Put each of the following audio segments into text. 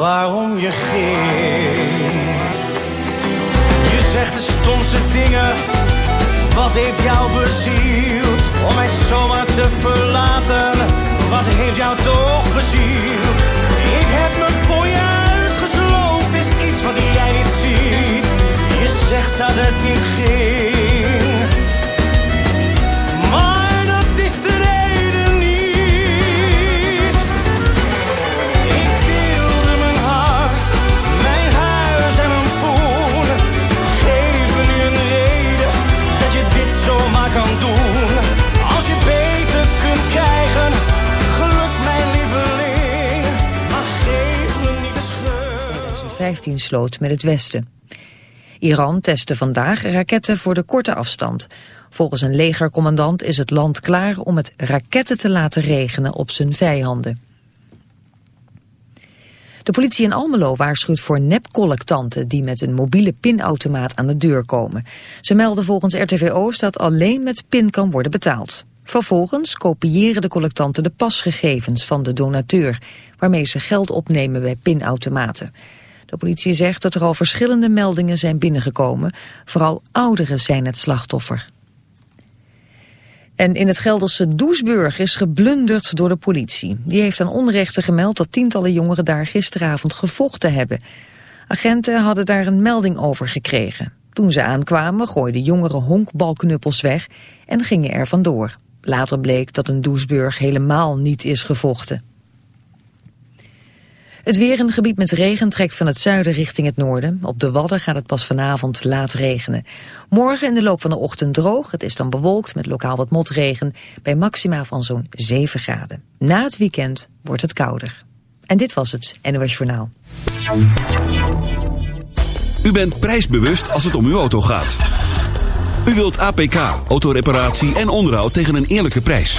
waarom je ging. Je zegt de stomste dingen, wat heeft jou bezield? Om mij zomaar te verlaten, wat heeft jou toch bezield? Ik heb me voor je uitgesloofd, is iets wat jij niet ziet. Je zegt dat het niet ging. 15 sloot met het westen. Iran testte vandaag raketten voor de korte afstand. Volgens een legercommandant is het land klaar om het raketten te laten regenen op zijn vijanden. De politie in Almelo waarschuwt voor nepcollectanten die met een mobiele pinautomaat aan de deur komen. Ze melden volgens RTVO's dat alleen met pin kan worden betaald. Vervolgens kopiëren de collectanten de pasgegevens van de donateur, waarmee ze geld opnemen bij pinautomaten. De politie zegt dat er al verschillende meldingen zijn binnengekomen. Vooral ouderen zijn het slachtoffer. En in het Gelderse Doesburg is geblunderd door de politie. Die heeft aan onrechten gemeld dat tientallen jongeren daar gisteravond gevochten hebben. Agenten hadden daar een melding over gekregen. Toen ze aankwamen gooiden jongeren honkbalknuppels weg en gingen er vandoor. Later bleek dat een Doesburg helemaal niet is gevochten. Het weer een gebied met regen trekt van het zuiden richting het noorden. Op de Wadden gaat het pas vanavond laat regenen. Morgen in de loop van de ochtend droog. Het is dan bewolkt met lokaal wat motregen bij maxima van zo'n 7 graden. Na het weekend wordt het kouder. En dit was het NOS Journaal. U bent prijsbewust als het om uw auto gaat. U wilt APK, autoreparatie en onderhoud tegen een eerlijke prijs.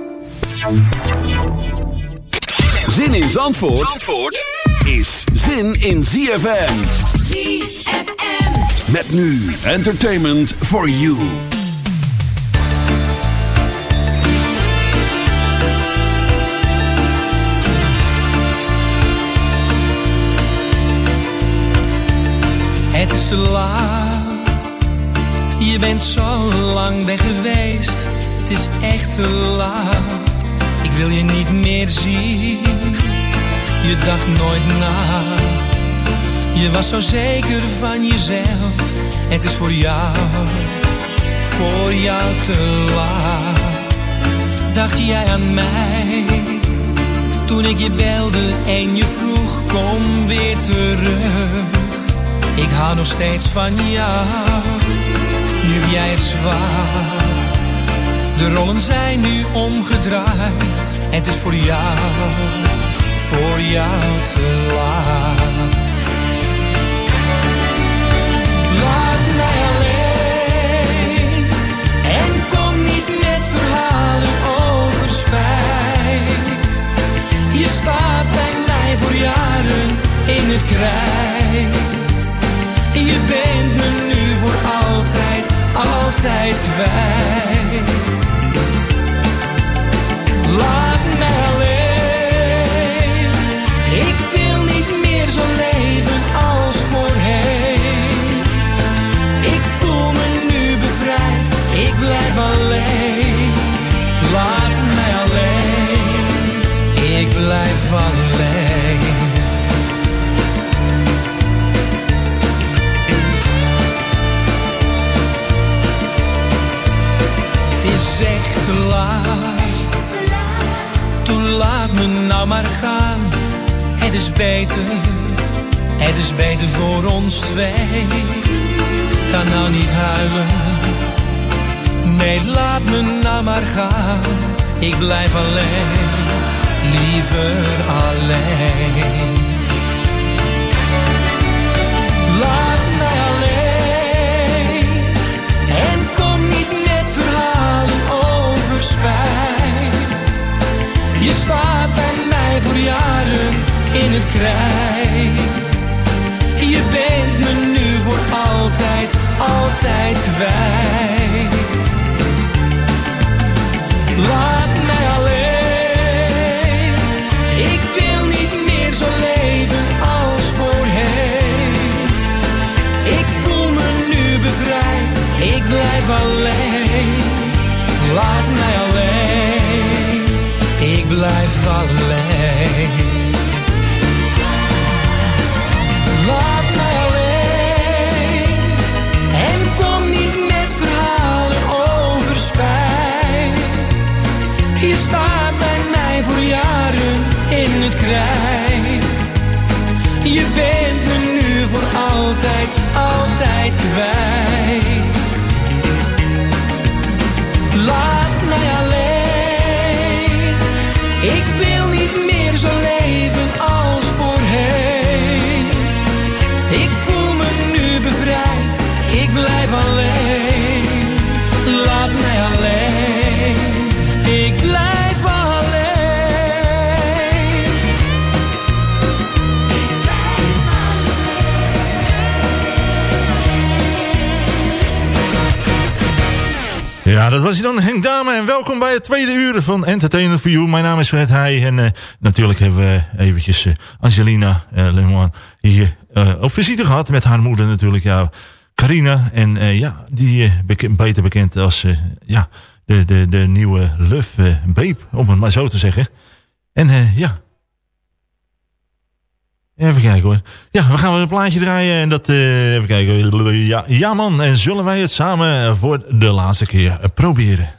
Zin in Zandvoort, Zandvoort is zin in ZFM. ZFM. Met nu entertainment for you. Het is te laat. Je bent zo lang weg geweest. Het is echt te laat. Ik wil je niet meer zien. Je dacht nooit na. Je was zo zeker van jezelf. Het is voor jou, voor jou te laat. Dacht jij aan mij? Toen ik je belde en je vroeg, kom weer terug. Ik hou nog steeds van jou. Nu heb jij het zwaar. De rollen zijn nu omgedraaid. Het is voor jou, voor jou te laat. Laat mij alleen. En kom niet met verhalen over spijt. Je staat bij mij voor jaren in het krijt. Je bent me nu voor altijd, altijd kwijt. Laat mij alleen, ik wil niet meer zo leven als voorheen. Ik voel me nu bevrijd, ik blijf alleen. Laat mij alleen, ik blijf alleen. me nou maar gaan. Het is beter, het is beter voor ons twee. Ga nou niet huilen. Nee, laat me nou maar gaan. Ik blijf alleen, liever alleen. voor jaren in het krijt. was dan, Henk Dame. En welkom bij het tweede uur van Entertainment for You. Mijn naam is Fred Heij. En eh, natuurlijk hebben we eventjes eh, Angelina uh, hier op visite gehad. Met haar moeder natuurlijk, ja, Carina. En ja, die beter bekend als ja, de, de, de nieuwe Luf Beep, om het maar zo te zeggen. En ja, Even kijken hoor. Ja, we gaan weer een plaatje draaien. En dat, eh, even kijken. Ja, ja man, en zullen wij het samen voor de laatste keer proberen.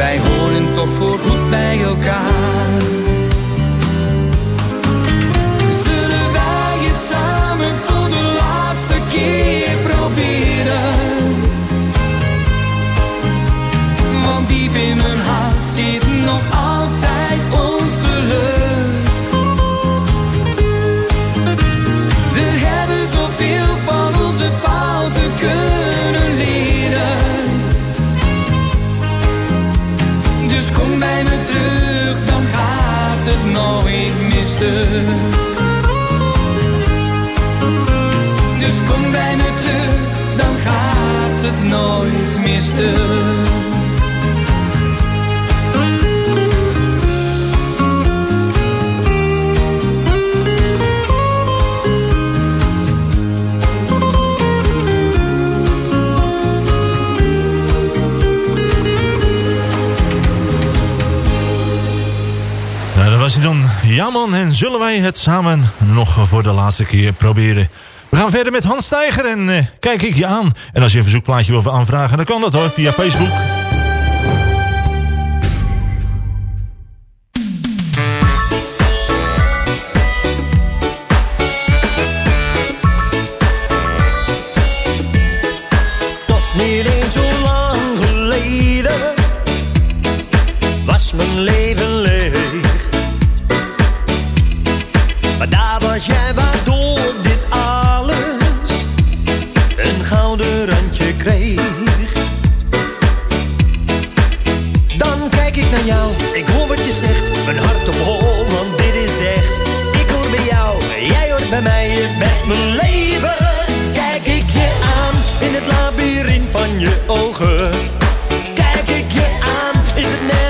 Wij horen toch voorgoed bij elkaar. Het nooit. Nou, was hij dan. Ja man, en zullen wij het samen nog voor de laatste keer proberen. We gaan verder met Hans Steiger en eh, kijk ik je aan. En als je een verzoekplaatje wil aanvragen, dan kan dat hoor, via Facebook. Mijn leven. Kijk ik je aan in het labyrint van je ogen. Kijk ik je aan, is het net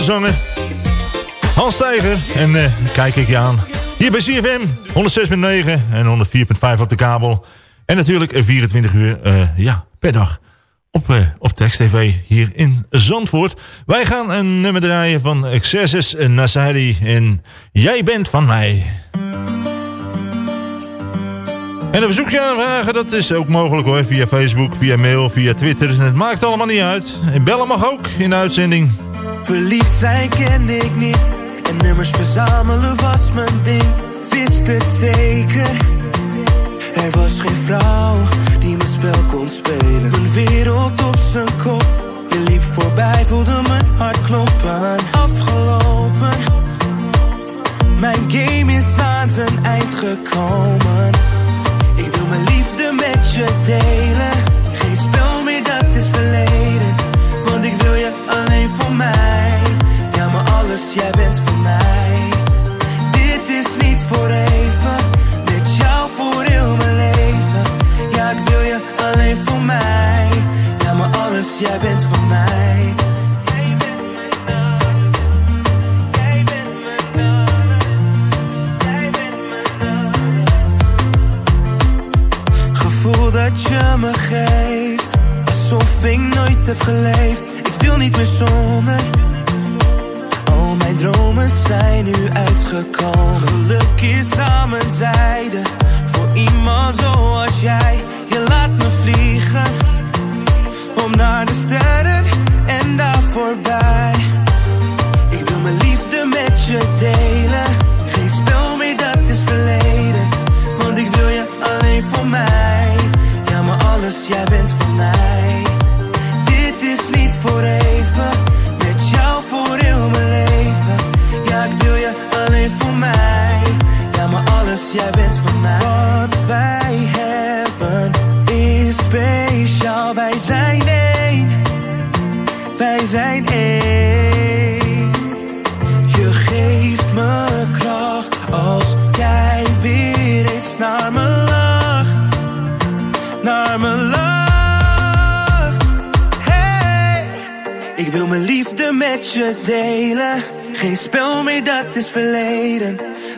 Zanger. Hans Steiger. En eh, kijk ik je aan. Hier bij CFM. 106.9 en 104.5 op de kabel. En natuurlijk eh, 24 uur eh, ja, per dag. Op, eh, op Text TV hier in Zandvoort. Wij gaan een nummer draaien van Excesses Nasari. En Jij bent van mij. En een verzoekje aanvragen, dat is ook mogelijk hoor. Via Facebook, via mail, via Twitter. Het maakt allemaal niet uit. En bellen mag ook in de uitzending. Verliefd zijn kende ik niet. En nummers verzamelen was mijn ding. Wist het zeker. Er was geen vrouw die mijn spel kon spelen. Mijn wereld op zijn kop. Je liep voorbij, voelde mijn hart kloppen. Afgelopen. Mijn game is aan zijn eind gekomen. Ik wil mijn liefde met je delen. Geen spel meer, dat is verleden. Want ik wil je alleen voor mij. Alles, jij bent voor mij. Dit is niet voor even. Met jou voor heel mijn leven. Ja, ik wil je alleen voor mij. Ja, maar alles, jij bent van mij. Jij bent mijn alles. Jij bent mijn alles. Jij bent mijn alles. Gevoel dat je me geeft, alsof ik nooit heb geleefd. Ik wil niet meer zonder. Dromen zijn nu uitgekomen. Geluk is aan mijn zijde, voor iemand zoals jij. Je laat me vliegen, om naar de sterren en daar voorbij. Ik wil mijn liefde met je delen. Geen spel meer, dat is verleden. Want ik wil je alleen voor mij. Ja, maar alles, jij bent van mij. Dit is niet voor even. Jij bent van mij. Wat wij hebben is speciaal. Wij zijn één. Wij zijn één. Je geeft me kracht als jij weer eens naar me lacht. Naar me lacht. Hey. Ik wil mijn liefde met je delen. Geen spel meer, dat is verleden.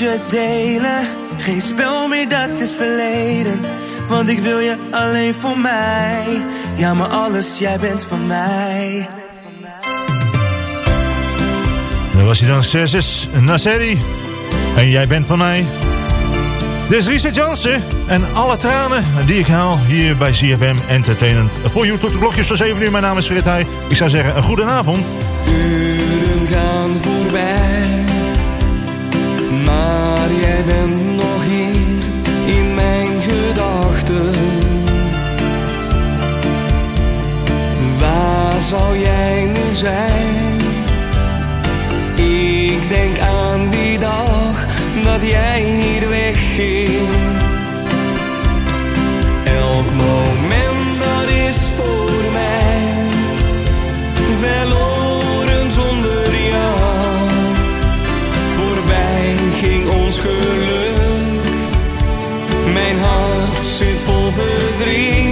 Met je delen. Geen spel meer, dat is verleden. Want ik wil je alleen voor mij. Ja, maar alles, jij bent van mij. Dan was hij dan 6 Nasseri. En jij bent van mij. Dit is Richard Jansen. En alle tranen die ik haal hier bij CFM Entertainment. Voor jou tot de klokjes van 7 uur. Mijn naam is Frit Heij. Ik zou zeggen, een goede avond. Uren gaan voorbij, bent nog hier in mijn gedachten. Waar zou jij nu zijn? Ik denk aan die dag dat jij hier wegging. Elk moment dat is voor mij verloren Mijn hart zit vol verdriet.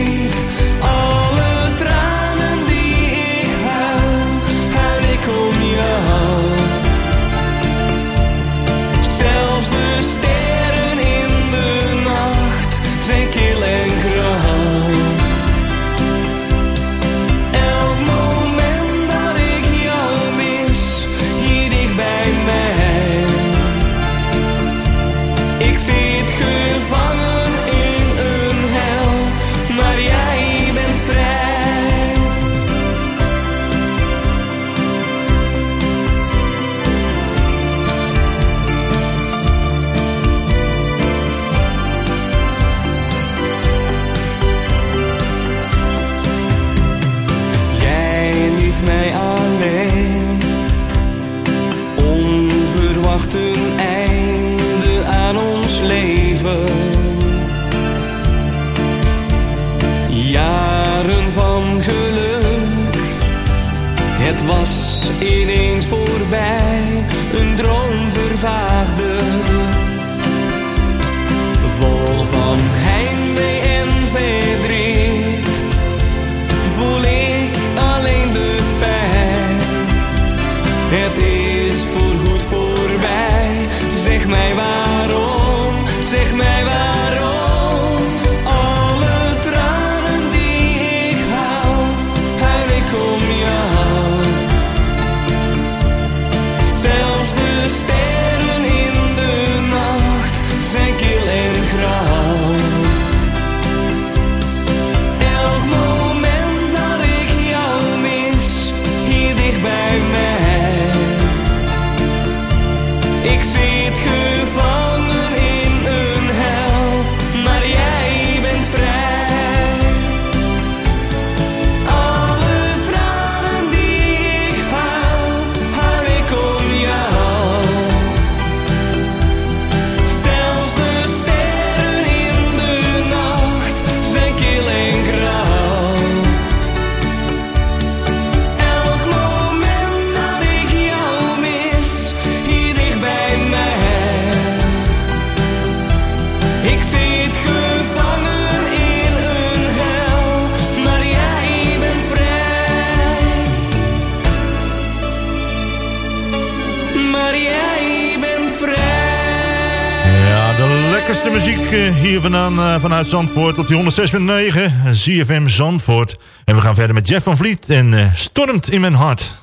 Lekkerste muziek eh, hier vandaan, eh, vanuit Zandvoort op die 106.9. ZFM Zandvoort. En we gaan verder met Jeff van Vliet en eh, Stormt in mijn hart.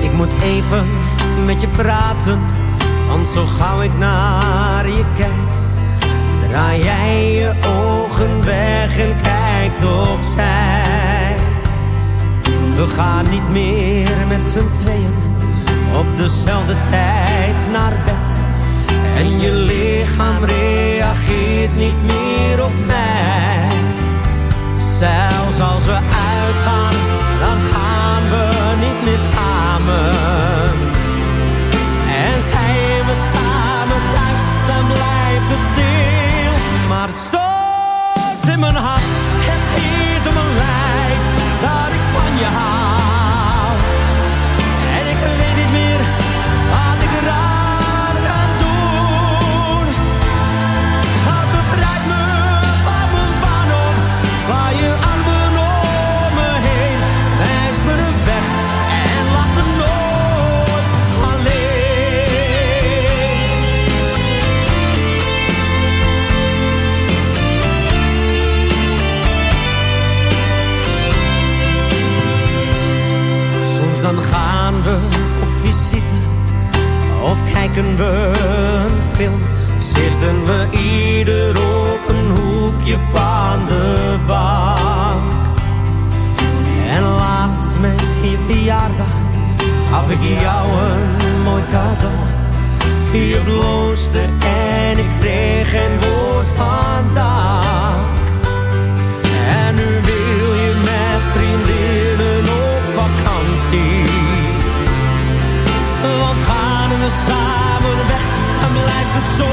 Ik moet even met je praten, want zo gauw ik naar je kijk, draai jij je ogen weg en kijkt opzij. We gaan niet meer met z'n tweeën op dezelfde tijd naar bed. En je lichaam reageert niet meer op mij. Zelfs als we uitgaan, dan gaan we niet meer samen. En zijn we samen thuis, dan blijft het deel. Maar het in mijn hart, we op visite of kijken we een film. Zitten we ieder op een hoekje van de bank. En laatst met je verjaardag gaf ik jou een mooi cadeau. Je bloosde en ik kreeg een woord van samen weg, dan blijft het zo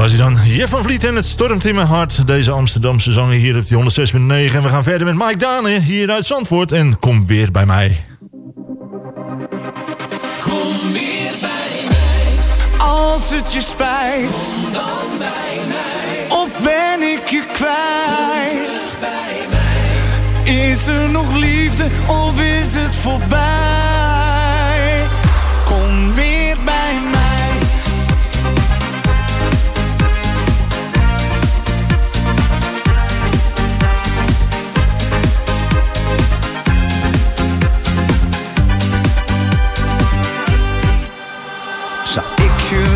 Was hij dan Jeff van Vliet en het stormt in mijn hart. Deze Amsterdamse zanger hier op die 106.9. En we gaan verder met Mike Dane hier uit Zandvoort. En kom weer bij mij. Kom weer bij mij, Als het je spijt, kom dan bij mij, of ben ik je kwijt? bij mij. Is er nog liefde of is het voorbij?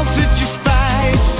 Als het je spijt,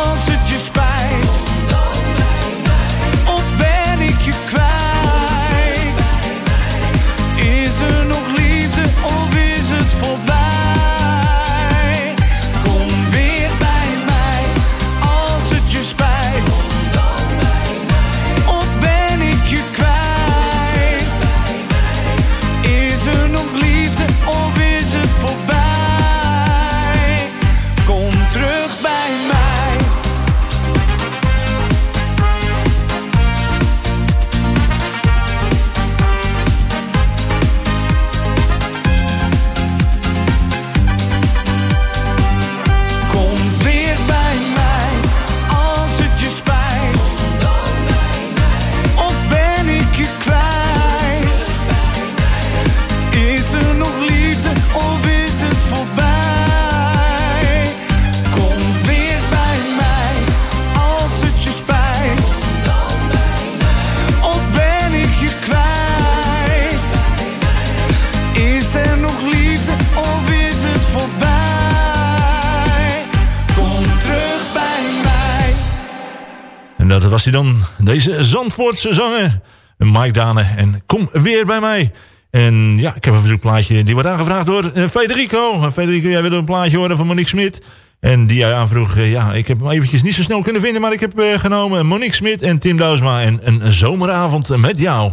Als het dat was hij dan, deze Zandvoortse zanger. Mike Dane en kom weer bij mij. En ja, ik heb een verzoekplaatje. Die wordt aangevraagd door eh, Federico. En Federico, jij wil een plaatje horen van Monique Smit. En die jij aanvroeg, eh, ja, ik heb hem eventjes niet zo snel kunnen vinden. Maar ik heb eh, genomen Monique Smit en Tim Douwsma. En een zomeravond met jou.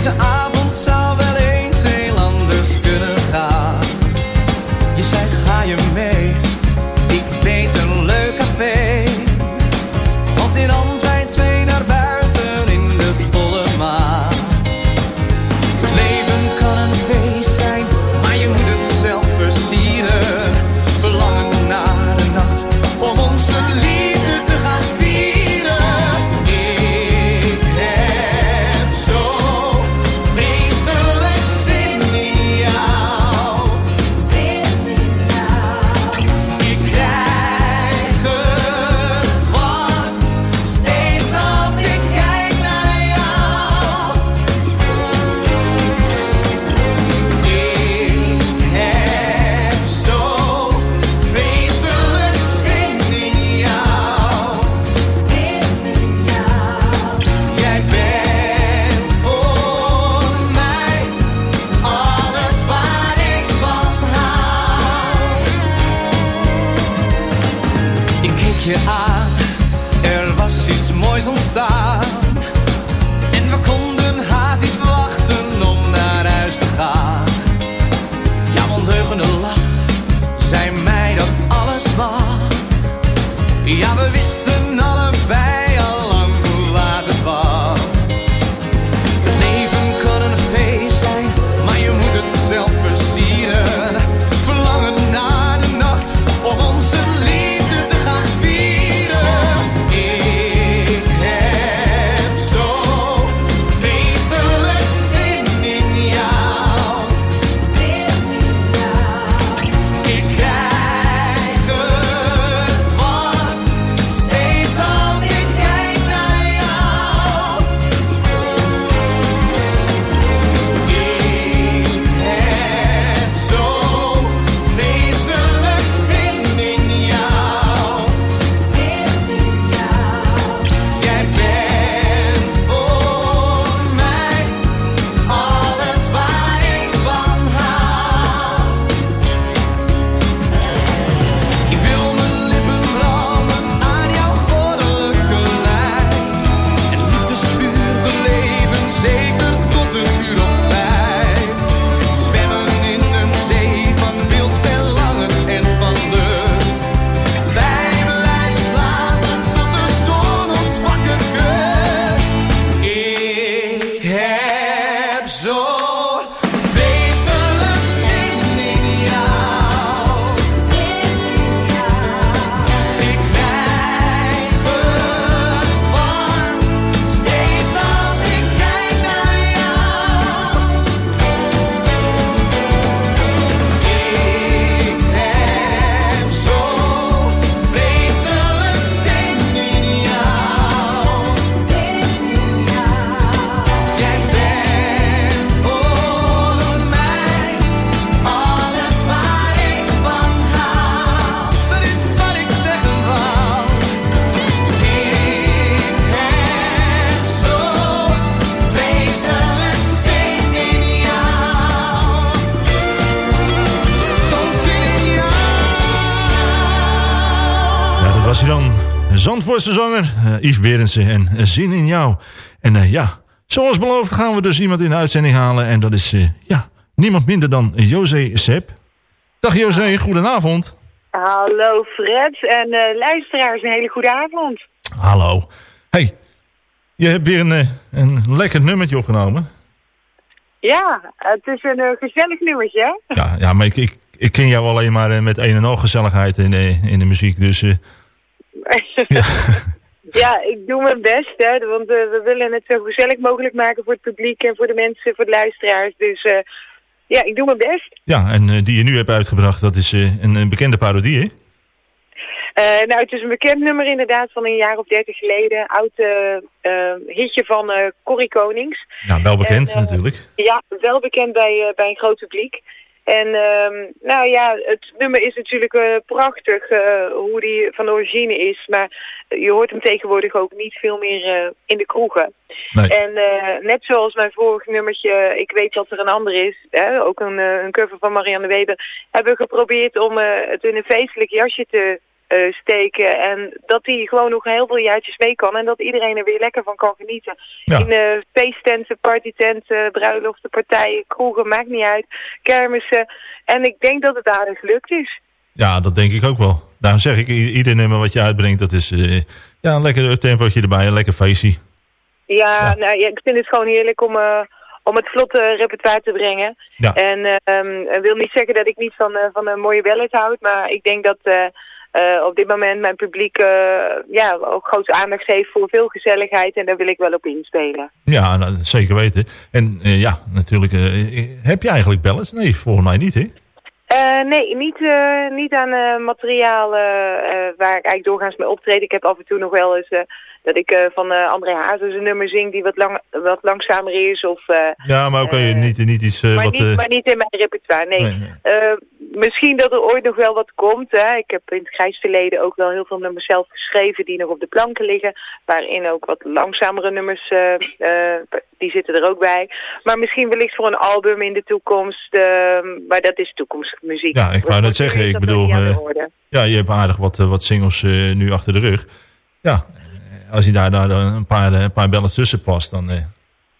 Deze avond Zandvoortse zanger, eh, Yves Berendsen en eh, Zin in jou. En eh, ja, zoals beloofd gaan we dus iemand in de uitzending halen. En dat is, ja, niemand minder dan José Sepp. Dag José, goedenavond. Hallo Fred en luisteraars, een hele goede avond. Hallo. Hey, je hebt weer een, een lekker nummertje opgenomen. Ja, het is een gezellig nummertje. Ja, ja maar ik, ik, ik ken jou alleen maar met een en al gezelligheid in, in de muziek. Dus ja, ik doe mijn best, hè, want eh, we willen het zo gezellig mogelijk maken voor het publiek en voor de mensen, voor de luisteraars. Dus eh, ja, ik doe mijn best. ja, en eh, die je nu hebt uitgebracht, dat is een, een bekende parodie, hè? Nou, het is een bekend nummer inderdaad van een jaar of dertig geleden. Oud hitje van Corrie Konings. Ja, wel bekend En, natuurlijk. Ja, wel bekend bij, bij een groot publiek. En ehm, nou ja, het nummer is natuurlijk eh, prachtig eh, hoe die van origine is. Maar je hoort hem tegenwoordig ook niet veel meer eh, in de kroegen. Nee. En net zoals mijn vorige nummertje, ik weet dat er een ander is, hè, ook een, een cover van Marianne Weber, hebben we geprobeerd om het in een feestelijk jasje te eh, steken. En dat die gewoon nog heel veel jaartjes mee kan. En dat iedereen er weer lekker van kan genieten. Ja. In uh, feesttenten, partytenten, bruiloften, partijen, kroegen, maakt niet uit. Kermissen. En ik denk dat het aardig gelukt is. Ja, dat denk ik ook wel. Daarom zeg ik, ieder nummer wat je uitbrengt, dat is eh, ja, een lekker tempootje erbij, een lekker feestje. Ja, Nou, ja, ik vind het gewoon heerlijk om, eh, om het vlotte repertoire te brengen. Ja. En ik wil niet zeggen dat ik niet van, eh, van een mooie ballad houd, maar ik denk dat eh, op dit moment mijn publiek eh, ja, ook grote aandacht heeft voor veel gezelligheid en daar wil ik wel op inspelen. Ja, nou, zeker weten. En eh, ja, natuurlijk, heb je eigenlijk ballads? Nee, volgens mij niet, hè? Nee, niet, niet aan materiaal waar ik eigenlijk doorgaans mee optreed. Ik heb af en toe nog wel eens dat ik eh, van eh, André Hazes een nummer zing die wat, lang, wat langzamer is. Of, eh, Ja, maar ook eh, niet, niet iets maar, wat... niet, maar niet in mijn repertoire, nee. misschien dat er ooit nog wel wat komt. Hè. Ik heb in het grijs verleden ook wel heel veel nummers zelf geschreven die nog op de planken liggen. Waarin ook wat langzamere nummers, die zitten er ook bij. Maar misschien wellicht voor een album in de toekomst. eh, maar dat is toekomstmuziek. Ja, ik wou net zeggen, ik bedoel, ja, je hebt aardig wat, wat singles nu achter de rug. Ja, als je daar, daar een, paar, eh, een paar ballads tussen past, dan, eh,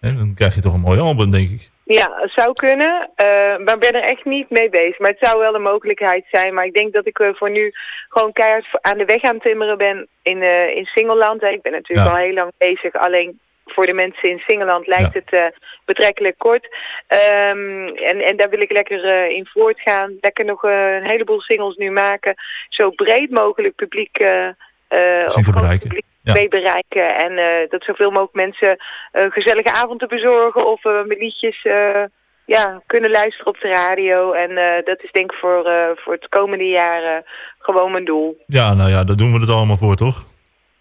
hè, dan krijg je toch een mooi album, denk ik. Ja, het zou kunnen, eh, maar ik ben er echt niet mee bezig. Maar het zou wel een mogelijkheid zijn. Maar ik denk dat ik voor nu gewoon keihard aan de weg aan het timmeren ben in, eh in Singeland. Ik ben natuurlijk Ja. al heel lang bezig. Alleen voor de mensen in Singeland lijkt Ja. het betrekkelijk kort. Ehm, en, en daar wil ik lekker in voortgaan. Lekker nog een heleboel singles nu maken. Zo breed mogelijk publiek... Zien of publiek Ja. mee bereiken. En eh, dat zoveel mogelijk mensen eh, een gezellige avond te bezorgen of eh, met liedjes eh, ja, kunnen luisteren op de radio. En eh, dat is denk ik voor, eh, voor het komende jaar eh, gewoon mijn doel. Ja, nou ja, daar doen we het allemaal voor, toch?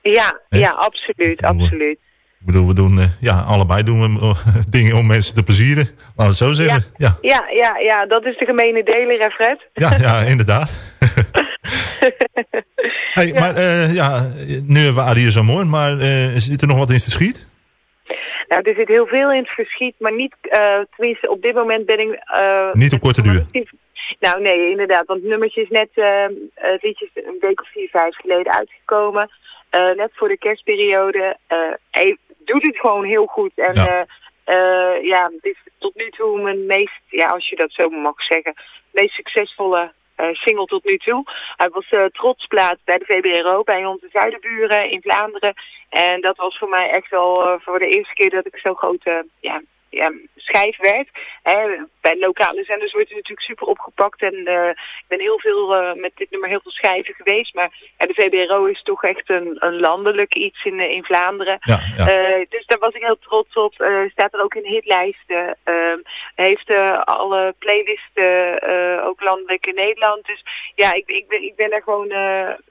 Ja, Ja. ja, absoluut, absoluut. Ik bedoel, we doen, eh, ja, allebei doen we eh, dingen om mensen te plezieren. Laten we het zo zeggen. Ja, Ja, ja, ja, dat is de gemene deler, hè Fred? ja, ja, inderdaad. hey, Maar eh, ja, nu hebben we Adieu Amor, maar eh, zit er nog wat in het verschiet? Nou, er zit heel veel in het verschiet, maar niet, eh tenminste op dit moment ben ik... Niet op korte duur. Nou nee, inderdaad, want het nummertje is net, het liedje is een week of vier, vijf geleden uitgekomen. Net voor de kerstperiode. Hij doet het gewoon heel goed. En Ja. ja, ja het is tot nu toe mijn meest, ja als je dat zo mag zeggen, meest succesvolle single tot nu toe. Hij was eh trotsplaat bij de VBRO, bij onze zuidenburen in Vlaanderen. En dat was voor mij echt wel eh, voor de eerste keer dat ik zo'n grote ja, ja, schijf werd. Hè, bij lokale zenders wordt het natuurlijk super opgepakt. En eh, ik ben heel veel eh, met dit nummer heel veel schijven geweest. Maar ja, de VBRO is toch echt een, een landelijk iets in, eh, in Vlaanderen. Ja, ja. Dus daar was ik heel trots op. Staat er ook in hitlijsten. Ehm, heeft alle playlisten, ook landelijk in Nederland. Dus ja, ik, ik, ben, ik ben er gewoon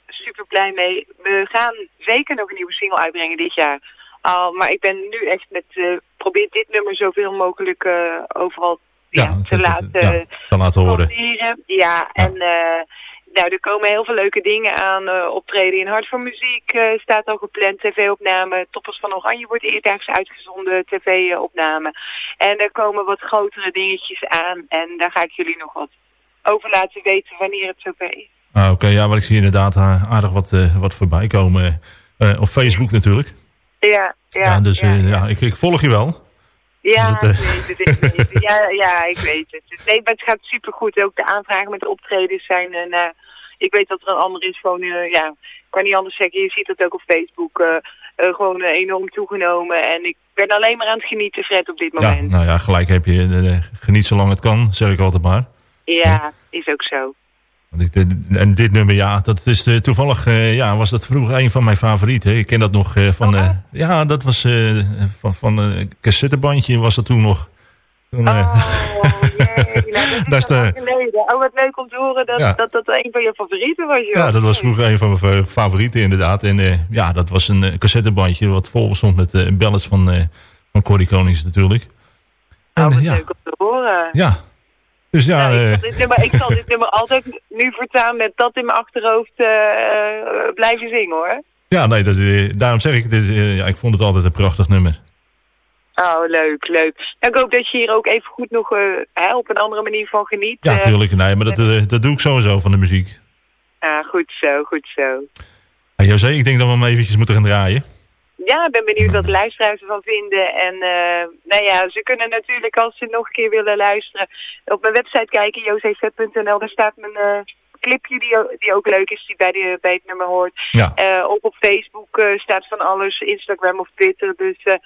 super blij mee. We gaan zeker nog een nieuwe single uitbrengen dit jaar. Al, maar ik ben nu echt met, eh, probeer dit nummer zoveel mogelijk eh, overal ja, Ja, te laten ja, te laten horen. Ja, en eh, nou, er komen heel veel leuke dingen aan. optreden in Hart voor Muziek eh, staat al gepland. TV-opname. Toppers van Oranje wordt eerdaags uitgezonden. TV-opname. En er komen wat grotere dingetjes aan. En daar ga ik jullie nog wat over laten weten wanneer het zover is. Ah, Oké, ja, maar ik zie inderdaad aardig wat, wat voorbij komen. op Facebook natuurlijk. Ja, ja, Ja, dus ja, eh, ja, ik, ik volg je wel. Ja, Dus het, ik weet het, ik weet het. Ja, ja, ik weet het. Nee, maar het gaat supergoed. Ook de aanvragen met de optredens zijn... eh, nou, ik weet dat er een ander is gewoon... eh, ja, ik kan niet anders zeggen. Je ziet het ook op Facebook. eh, eh, gewoon eh, enorm toegenomen. En ik ben alleen maar aan het genieten, Fred, op dit Ja, moment. nou ja, gelijk heb je. eh, geniet zolang het kan, zeg ik altijd maar. Ja, is ook zo. Eh, en dit nummer, ja, dat is eh, toevallig, eh, ja, was dat vroeger een van mijn favorieten. Ik ken dat nog van, eh, ja, dat was van, van een cassettebandje was dat toen nog. Toen, Oh, jee. Nou, dat is de-. Oh, wat leuk om te horen dat Ja. dat, dat een van je favorieten was, joh. ja, dat was vroeger een van mijn fa- favorieten inderdaad. En ja, dat was een cassettebandje wat vol stond met ballads van, van Corrie Konings natuurlijk. Oh, wat ja, leuk om te horen. ja, dus ja, Nou, eh, ik, zal dit nummer, ik zal dit nummer altijd nu voortaan met dat in mijn achterhoofd eh, eh, blijven zingen hoor. ja nee, dat, daarom zeg ik, dit, ja, ik vond het altijd een prachtig nummer. Oh, leuk, leuk. Nou, ik hoop dat je hier ook even goed nog hè, op een andere manier van geniet. Ja, natuurlijk. Nee, maar dat, dat doe ik sowieso van de muziek. Ah, goed zo, goed zo. Hey, José, ik denk dat we hem eventjes moeten gaan draaien. Ja, ik ben benieuwd wat de luisteraars ervan vinden. En eh, nou ja, ze kunnen natuurlijk als ze nog een keer willen luisteren op mijn website kijken, jozef.nl. Daar staat mijn eh, clipje die, die ook leuk is, die bij, de, bij het nummer hoort. Ja. Eh, ook op Facebook staat van alles, Instagram of Twitter. Dus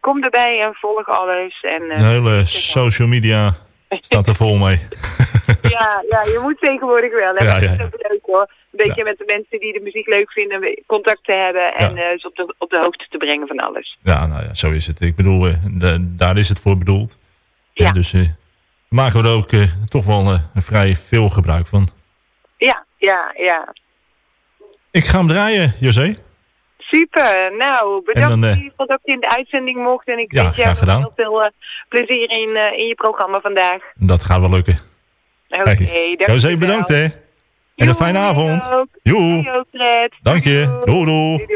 kom erbij en volg alles. En, De hele social media staat er vol mee. ja, ja, je moet tegenwoordig wel. Hè? Ja, Dat is ook leuk hoor. Een beetje met de mensen die de muziek leuk vinden, contact te hebben en eh, ze op de, op de hoogte te brengen van alles. Ja, nou ja, zo is het. Ik bedoel, eh, de- daar is het voor bedoeld. Ja. En dus eh, maken we er ook toch wel vrij veel gebruik van. Ja, ja, ja. Ik ga hem draaien, José. Super. Nou, bedankt dan, dat je in de uitzending mocht. En ik Ja, wens jou heel veel plezier in, in je programma vandaag. Dat gaat wel lukken. Oké, Hey, dankjewel. José, bedankt hè. En een fijne avond. Joe. Dank je. Doei doei.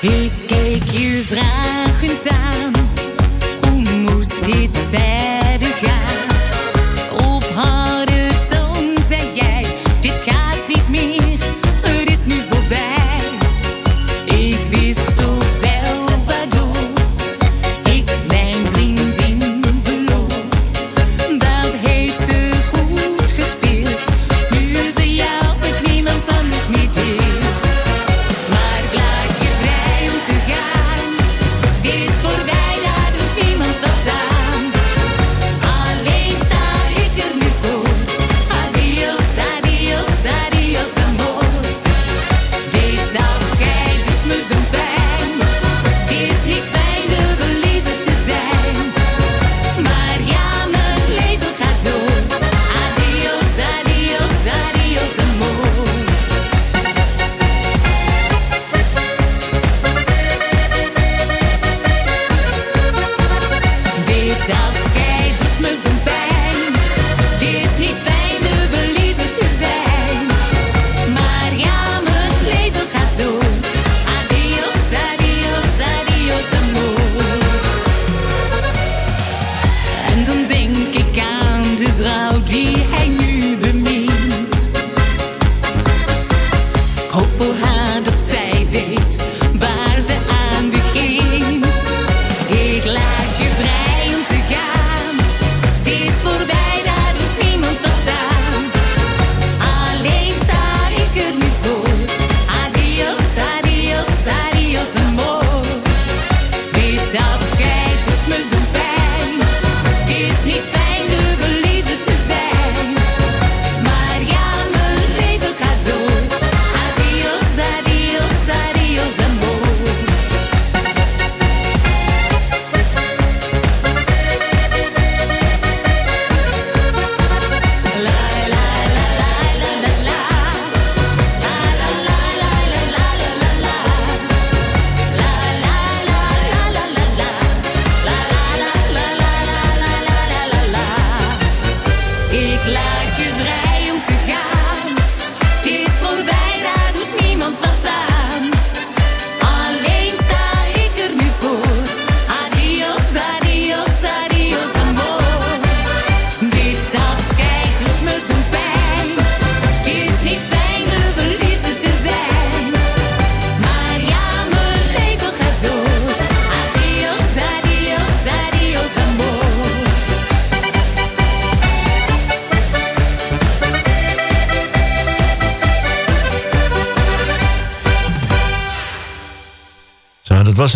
Ik keek je vragend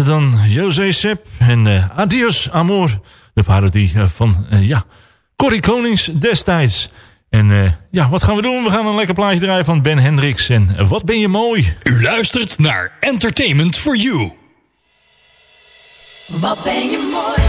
Dan. José Sepp en eh, Adios Amor. De parodie eh, van, eh, ja, Corrie Konings destijds. En eh, ja, wat gaan we doen? We gaan een lekker plaatje draaien van Ben Hendricks. En wat ben je mooi. U luistert naar Entertainment for You. Wat ben je mooi,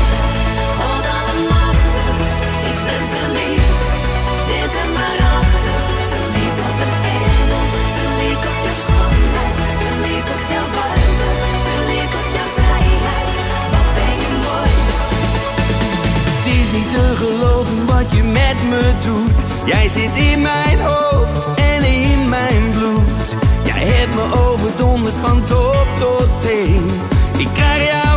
te geloven wat je met me doet. Jij zit in mijn hoofd en in mijn bloed. Jij hebt me overdonderd van top tot teen. Ik krijg jou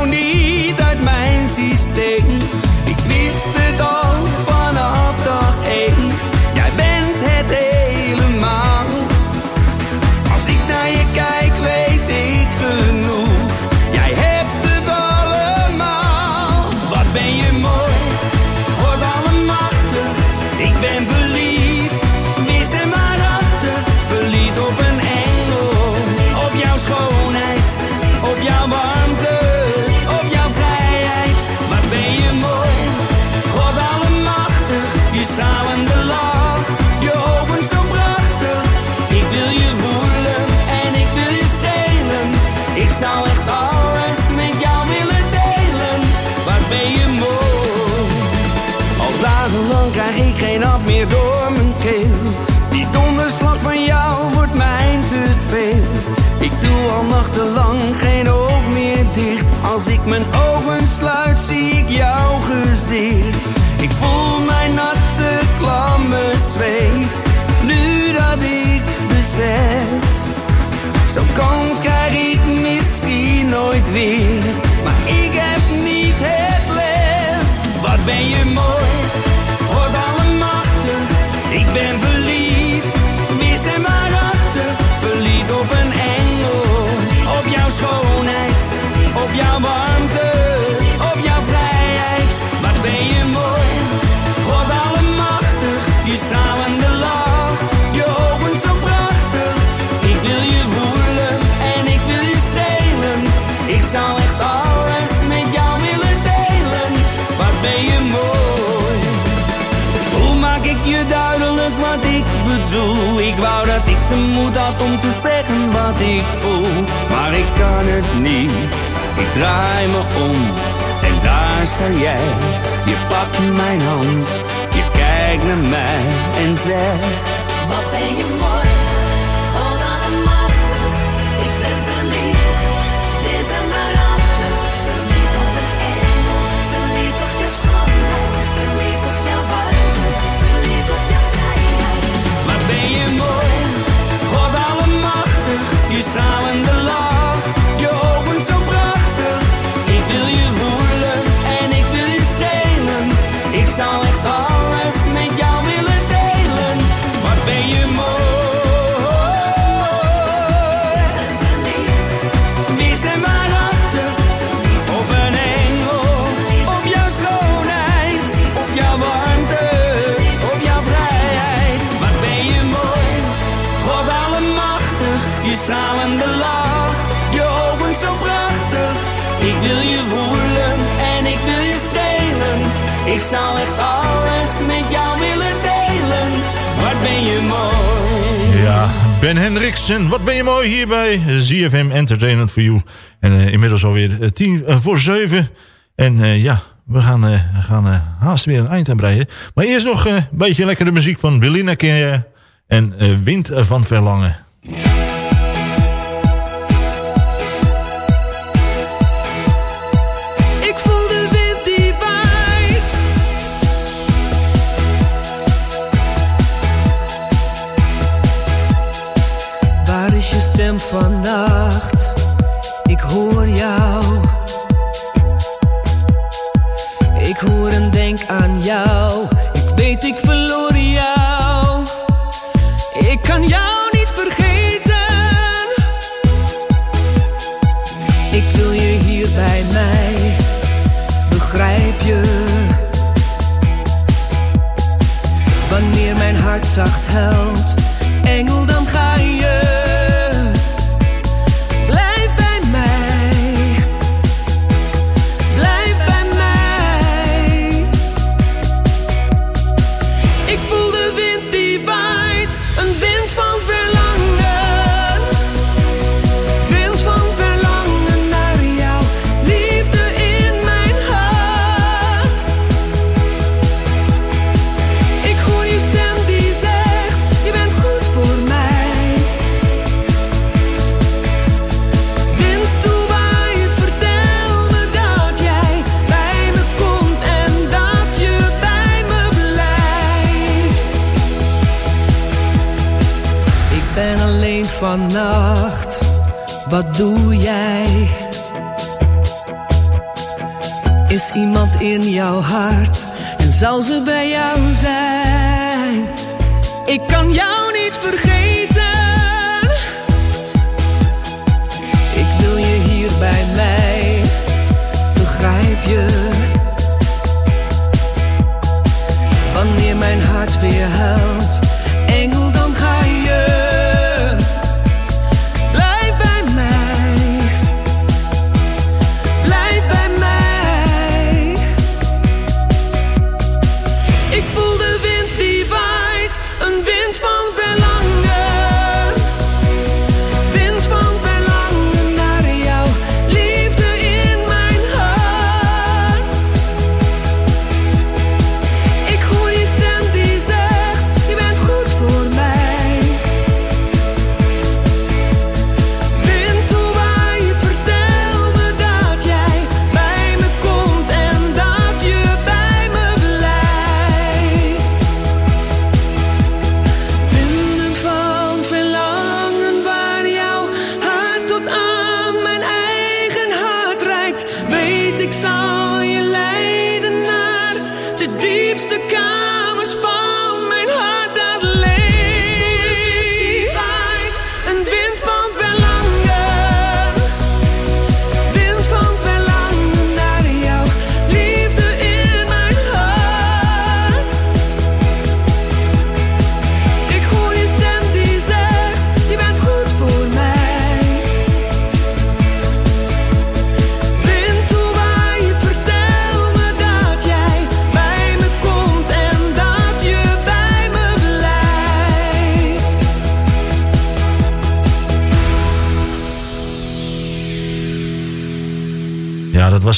Nu dat ik besef, zo'n kans krijg ik misschien nooit weer. Maar ik heb niet het lef. Wat ben je mooi, voor alle machten. Ik ben verliefd, mis en achter. Verliefd op een engel, op jouw schoonheid, op jouw warmte. Ik wou dat ik de moed had om te zeggen wat ik voel. Maar ik kan het niet, ik draai me om. En daar sta jij, je pakt mijn hand Je kijkt naar mij en zegt Wat ben je mooi? Ben Hendriksen, wat ben je mooi hier bij eh, ZFM Entertainment for You. En eh, inmiddels alweer eh, tien voor zeven. En ja, we gaan, uh, gaan haast weer een eind aanbreiden. Maar eerst nog een beetje lekkere muziek van Belina Kea en Wind van Verlangen. Vandaag vannacht. Ik hoor jou.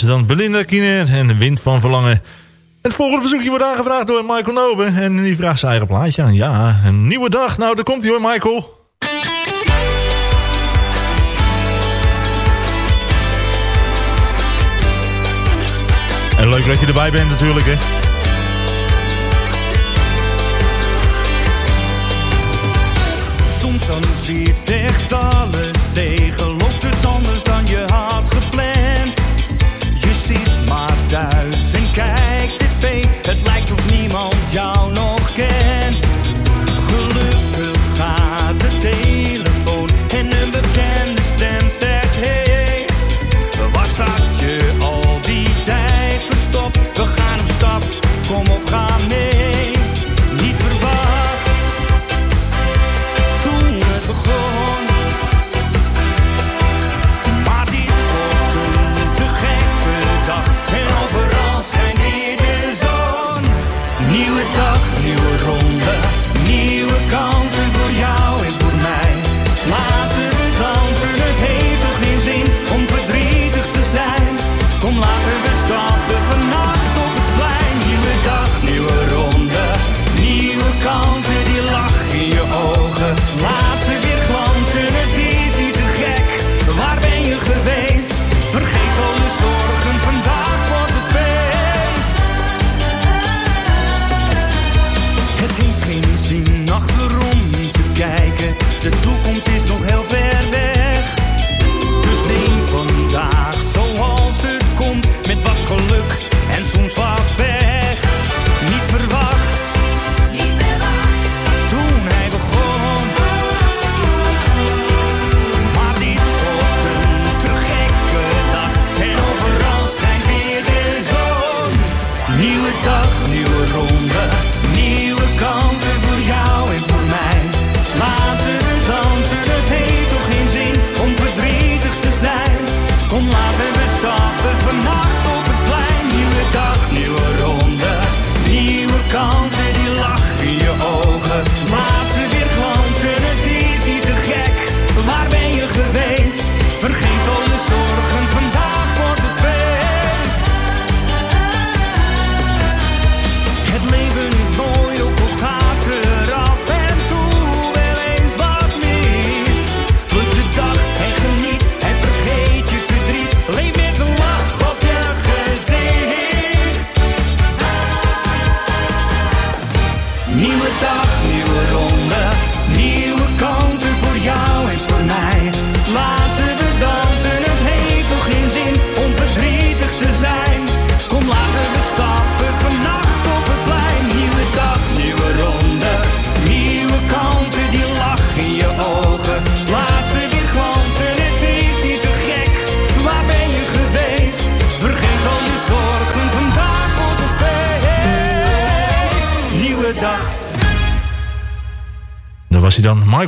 dan Belinda Kiener en Wind van Verlangen. Het volgende verzoekje wordt aangevraagd door Michael Noben. En die vraagt zijn eigen plaatje aan. Ja, een nieuwe dag. Nou, daar komt hij hoor, Michael. En leuk dat je erbij bent natuurlijk, hè. Soms dan ziet echt alles tegen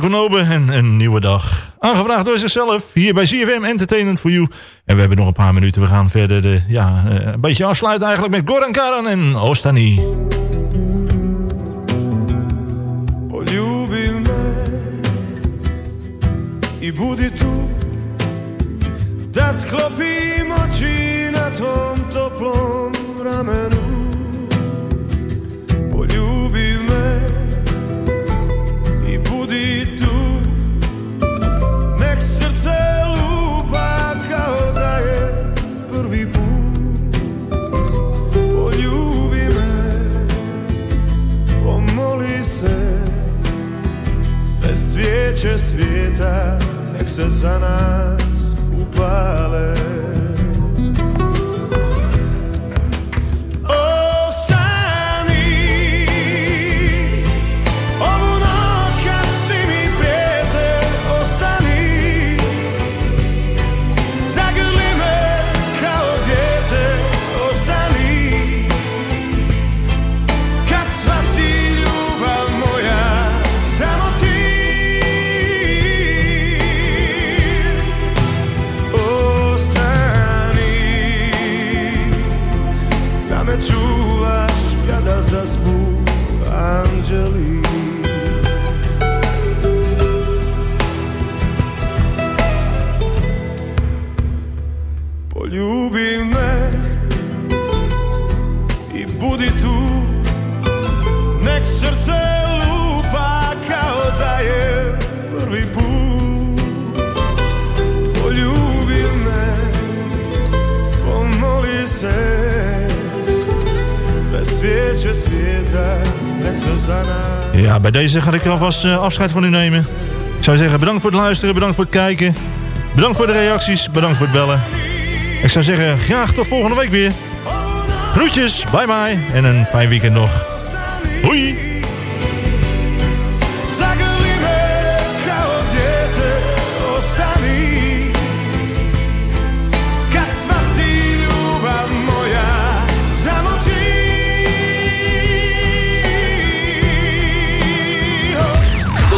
Michael en een nieuwe dag. Aangevraagd door zichzelf hier bij CFM Entertainment for You. En we hebben nog een paar minuten. We gaan verder de, ja, eh, een beetje afsluiten eigenlijk met Goran Karan en Ostani. Poljubi me i budi tu Da sklopimo oči na ramenu budi tu Nek srce lupa kao da je prvi put. Poljubi me, pomoli se. Sve svijeće svijeta nek se za nas upale deze ga ik alvast eh, afscheid van u nemen. Ik zou zeggen bedankt voor het luisteren, bedankt voor het kijken. Bedankt voor de reacties, bedankt voor het bellen. Ik zou zeggen graag tot volgende week weer. Groetjes, bye bye en een fijn weekend nog. Hoi!